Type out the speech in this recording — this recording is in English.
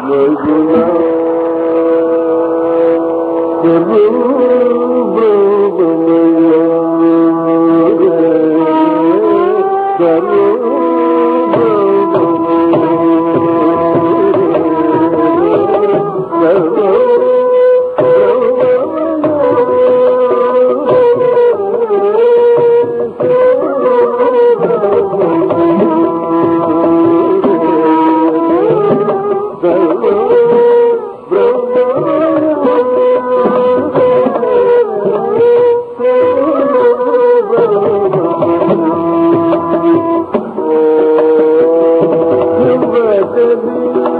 Guru Thank you.